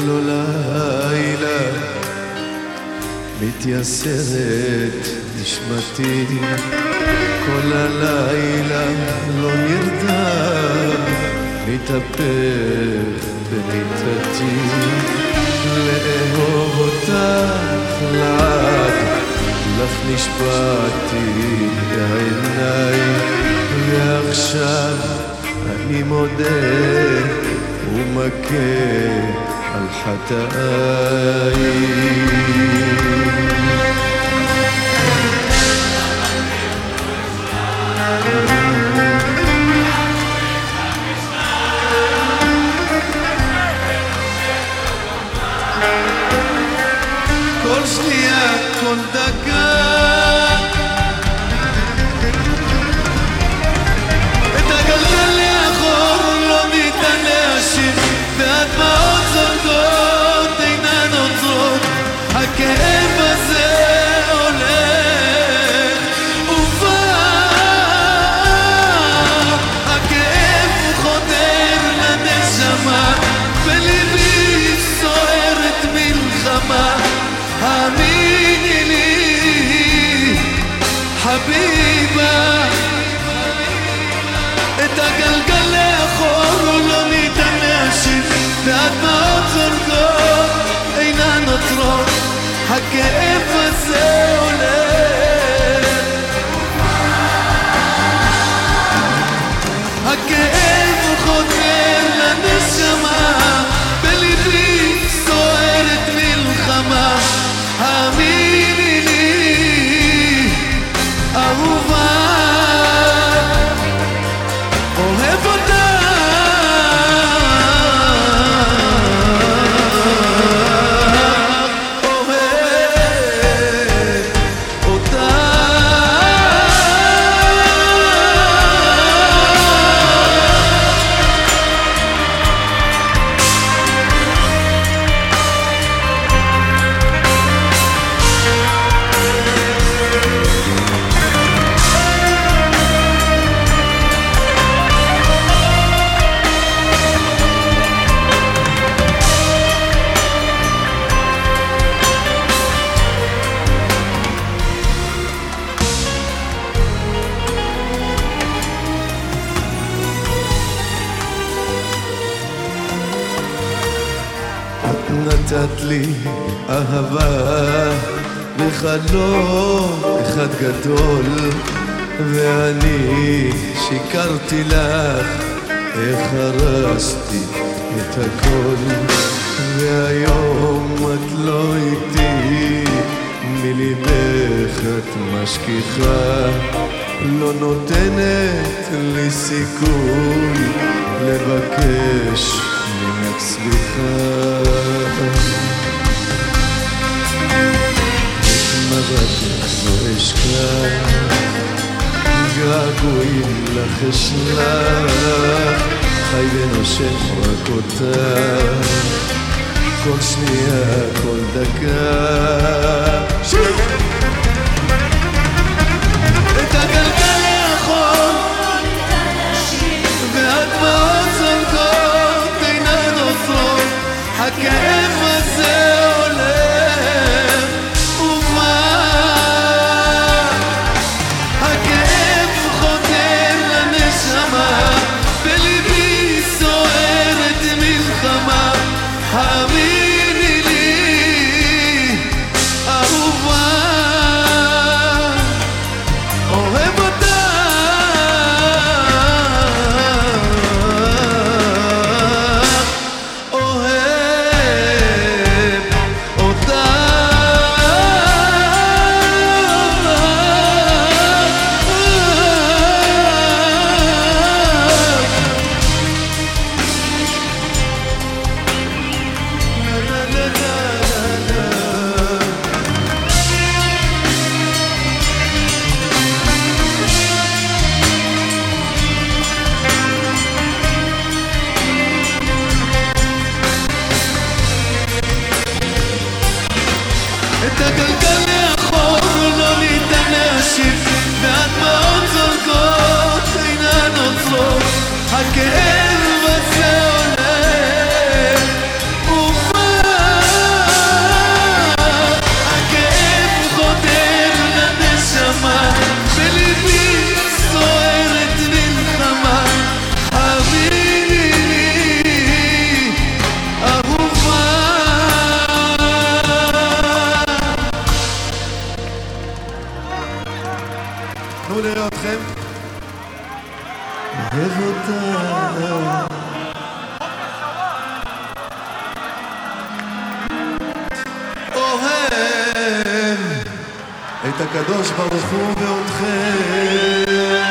לו לילה, מתייסרת נשמתי, כל הלילה לא נרדם, מתהפך במיטתי, לאהוב אותך לעד, לך נשבעתי בעיניי, ועכשיו אני מודה ומכה الحتائي. חביבה. את הגלגל לאחור לא ניתן להשיב והדמעות זולגות אינן עוצרות. הכאב הזה הולך נתת לי אהבה וחלום אחד גדול. ואני שיקרתי לך איך הרסתי את הכל. והיום את לא איתי מליבך את משכיחה. לא נותנת לי סיכוי לבקש ממך סליחה געגועים לך אשלח, חי ונושם רק אותך, כל שנייה, כל דקה. את הקדוש ברוך הוא ואותכם